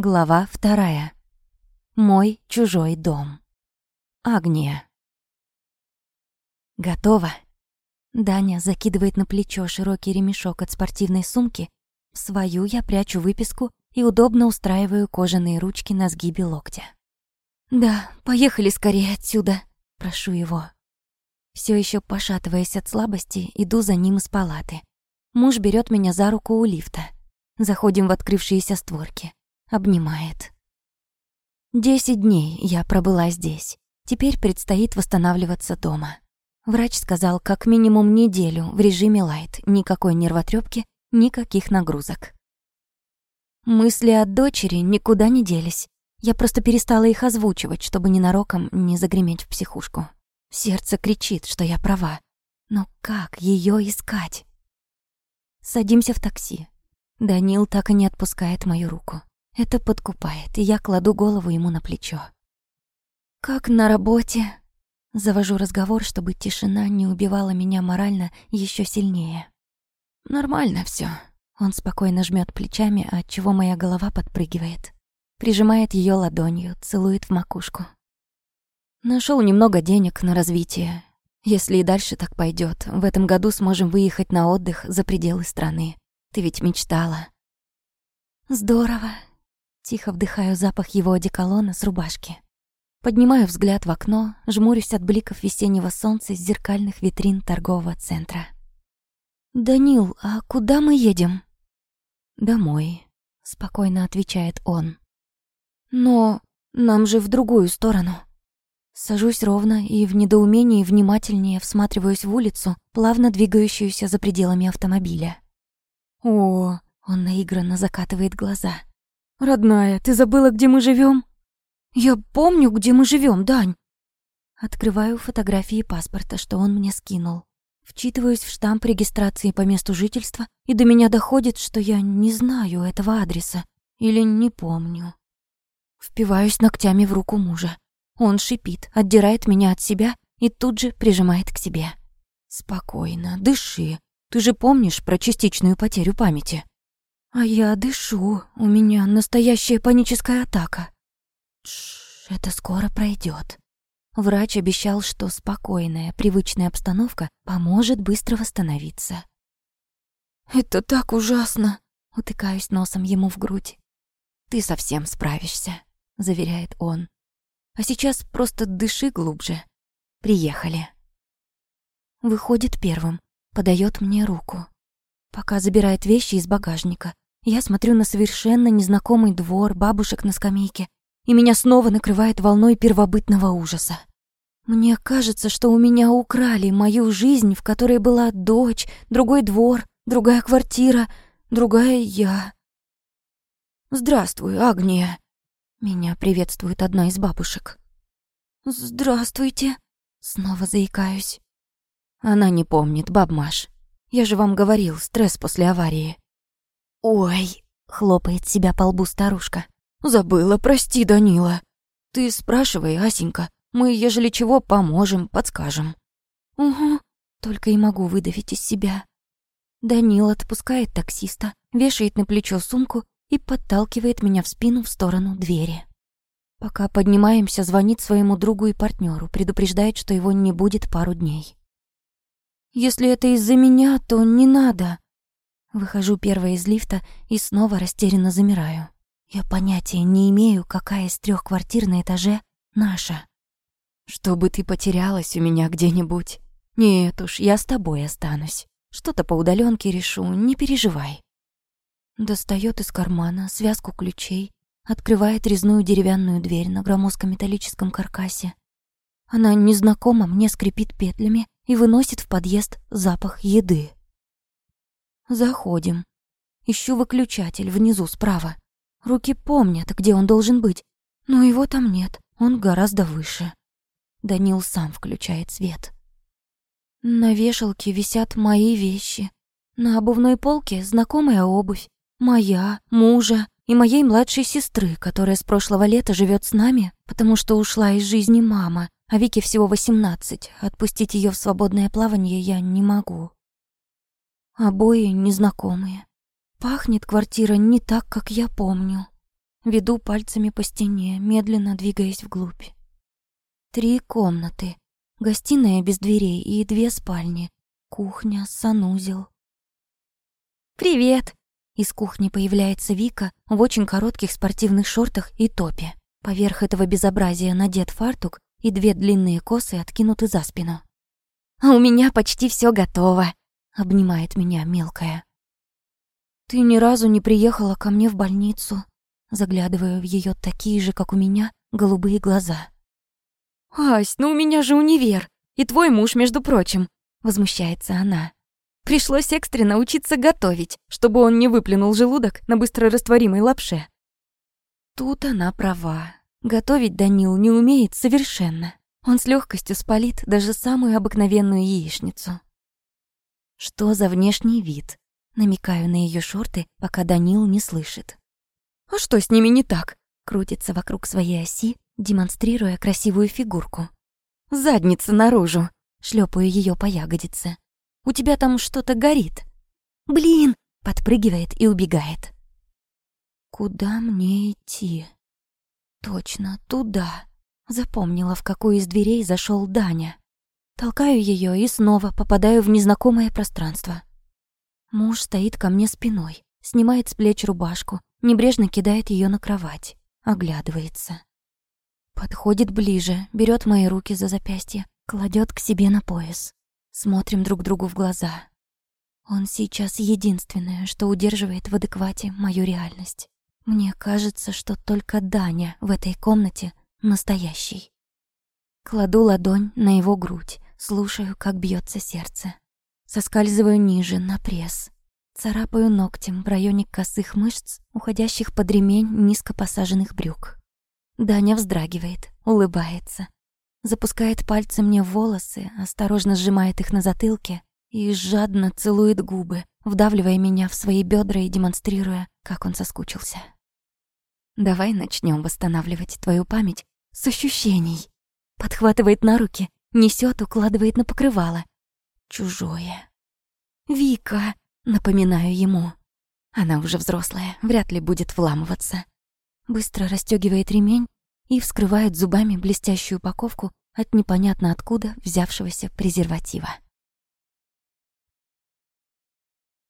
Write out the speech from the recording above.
Глава вторая. Мой чужой дом. Агния. Готово. Даня закидывает на плечо широкий ремешок от спортивной сумки. В свою я прячу выписку и удобно устраиваю кожаные ручки на сгибе локтя. «Да, поехали скорее отсюда», — прошу его. Все еще пошатываясь от слабости, иду за ним из палаты. Муж берет меня за руку у лифта. Заходим в открывшиеся створки обнимает. Десять дней я пробыла здесь. Теперь предстоит восстанавливаться дома. Врач сказал, как минимум неделю в режиме лайт, никакой нервотрепки, никаких нагрузок. Мысли от дочери никуда не делись. Я просто перестала их озвучивать, чтобы ненароком не загреметь в психушку. Сердце кричит, что я права. Но как ее искать? Садимся в такси. Данил так и не отпускает мою руку. Это подкупает, и я кладу голову ему на плечо. «Как на работе?» Завожу разговор, чтобы тишина не убивала меня морально еще сильнее. «Нормально все. Он спокойно жмет плечами, от чего моя голова подпрыгивает. Прижимает ее ладонью, целует в макушку. Нашел немного денег на развитие. Если и дальше так пойдет, в этом году сможем выехать на отдых за пределы страны. Ты ведь мечтала. Здорово. Тихо вдыхаю запах его одеколона с рубашки. Поднимаю взгляд в окно, жмурюсь от бликов весеннего солнца с зеркальных витрин торгового центра. «Данил, а куда мы едем?» «Домой», — спокойно отвечает он. «Но нам же в другую сторону». Сажусь ровно и в недоумении внимательнее всматриваюсь в улицу, плавно двигающуюся за пределами автомобиля. «О!» — он наигранно закатывает глаза. «Родная, ты забыла, где мы живем? «Я помню, где мы живем, Дань!» Открываю фотографии паспорта, что он мне скинул. Вчитываюсь в штамп регистрации по месту жительства, и до меня доходит, что я не знаю этого адреса или не помню. Впиваюсь ногтями в руку мужа. Он шипит, отдирает меня от себя и тут же прижимает к себе. «Спокойно, дыши. Ты же помнишь про частичную потерю памяти?» А я дышу, у меня настоящая паническая атака. Тш, это скоро пройдет. Врач обещал, что спокойная, привычная обстановка поможет быстро восстановиться. «Это так ужасно!» — утыкаюсь носом ему в грудь. «Ты совсем справишься», — заверяет он. «А сейчас просто дыши глубже. Приехали». Выходит первым, подает мне руку. Пока забирает вещи из багажника, я смотрю на совершенно незнакомый двор, бабушек на скамейке, и меня снова накрывает волной первобытного ужаса. Мне кажется, что у меня украли мою жизнь, в которой была дочь, другой двор, другая квартира, другая я. «Здравствуй, Агния!» Меня приветствует одна из бабушек. «Здравствуйте!» Снова заикаюсь. Она не помнит, бабмаш. Я же вам говорил, стресс после аварии. Ой, хлопает себя по лбу старушка. Забыла, прости, Данила. Ты спрашивай, Асенька. Мы, ежели чего, поможем, подскажем. Угу, только и могу выдавить из себя. Данил отпускает таксиста, вешает на плечо сумку и подталкивает меня в спину в сторону двери. Пока поднимаемся, звонит своему другу и партнеру, предупреждает, что его не будет пару дней. Если это из-за меня, то не надо. Выхожу первая из лифта и снова растерянно замираю. Я понятия не имею, какая из трех квартир на этаже наша. Чтобы ты потерялась у меня где-нибудь. Нет уж, я с тобой останусь. Что-то по удаленке решу, не переживай. Достает из кармана связку ключей, открывает резную деревянную дверь на громоздком металлическом каркасе. Она незнакомо мне скрипит петлями и выносит в подъезд запах еды. Заходим. Ищу выключатель внизу справа. Руки помнят, где он должен быть, но его там нет, он гораздо выше. Данил сам включает свет. На вешалке висят мои вещи. На обувной полке знакомая обувь. Моя, мужа и моей младшей сестры, которая с прошлого лета живет с нами, потому что ушла из жизни мама, а Вике всего восемнадцать. Отпустить ее в свободное плавание я не могу. Обои незнакомые. Пахнет квартира не так, как я помню. Веду пальцами по стене, медленно двигаясь вглубь. Три комнаты. Гостиная без дверей и две спальни. Кухня, санузел. «Привет!» Из кухни появляется Вика в очень коротких спортивных шортах и топе. Поверх этого безобразия надет фартук, и две длинные косы откинуты за спину. «А у меня почти все готово», — обнимает меня мелкая. «Ты ни разу не приехала ко мне в больницу», заглядываю в ее такие же, как у меня, голубые глаза. «Ась, ну у меня же универ, и твой муж, между прочим», — возмущается она. «Пришлось экстренно учиться готовить, чтобы он не выплюнул желудок на быстрорастворимой лапше». Тут она права. Готовить Данил не умеет совершенно. Он с легкостью спалит даже самую обыкновенную яичницу. Что за внешний вид? Намекаю на ее шорты, пока Данил не слышит. А что с ними не так? Крутится вокруг своей оси, демонстрируя красивую фигурку. Задница наружу. Шлепаю ее по ягодице. У тебя там что-то горит. Блин! Подпрыгивает и убегает. Куда мне идти? Точно, туда. Запомнила, в какую из дверей зашел Даня. Толкаю ее и снова попадаю в незнакомое пространство. Муж стоит ко мне спиной, снимает с плеч рубашку, небрежно кидает ее на кровать, оглядывается. Подходит ближе, берет мои руки за запястье, кладет к себе на пояс. Смотрим друг другу в глаза. Он сейчас единственное, что удерживает в адеквате мою реальность. Мне кажется, что только Даня в этой комнате настоящий. Кладу ладонь на его грудь, слушаю, как бьется сердце. Соскальзываю ниже, на пресс. Царапаю ногтем в районе косых мышц, уходящих под ремень низко посаженных брюк. Даня вздрагивает, улыбается. Запускает пальцы мне в волосы, осторожно сжимает их на затылке и жадно целует губы, вдавливая меня в свои бедра и демонстрируя, как он соскучился. Давай начнем восстанавливать твою память с ощущений. Подхватывает на руки, несет, укладывает на покрывало. Чужое. Вика, напоминаю ему. Она уже взрослая, вряд ли будет вламываться. Быстро расстёгивает ремень и вскрывает зубами блестящую упаковку от непонятно откуда взявшегося презерватива.